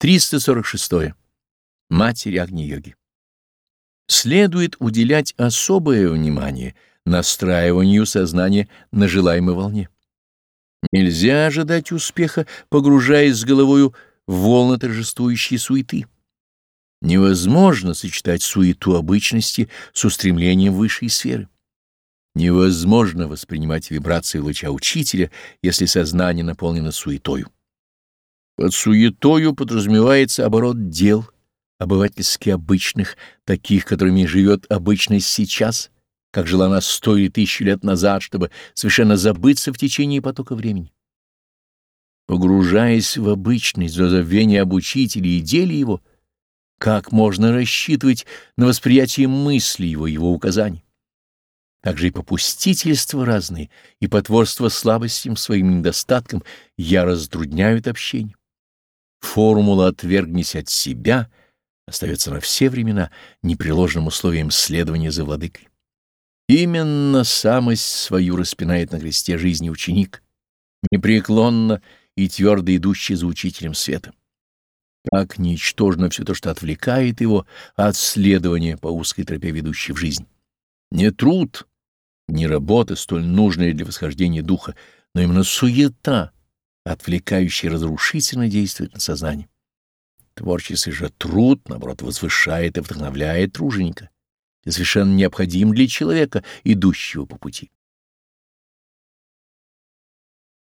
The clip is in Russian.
346. Матерь Агни-йоги. Следует уделять особое внимание настраиванию сознания на желаемой волне. Нельзя ожидать успеха, погружаясь с головою в волны торжествующей суеты. Невозможно сочетать суету обычности с устремлением высшей сферы. Невозможно воспринимать вибрации луча учителя, если сознание наполнено суетою. Под суетою подразумевается оборот дел, обывательски обычных, таких, которыми живет обычность сейчас, как жила она сто или тысячу лет назад, чтобы совершенно забыться в течение потока времени. Погружаясь в обычность, в забвение об учителе и деле его, как можно рассчитывать на восприятие мысли его, его указаний? Также и попустительства разные, и потворство слабостям своим недостаткам я раздрудняют общение. Формула «отвергнись от себя» остается на все времена непреложным условием следования за владыкой. Именно самость свою распинает на кресте жизни ученик, непреклонно и твердо идущий за учителем света. Как ничтожно все то, что отвлекает его от следования по узкой тропе, ведущей в жизнь. Не труд, не работа, столь нужная для восхождения духа, но именно суета — отвлекающий разрушительно действует на сознание. Творческий же труд, наоборот, возвышает и вдохновляет труженика совершенно необходим для человека, идущего по пути.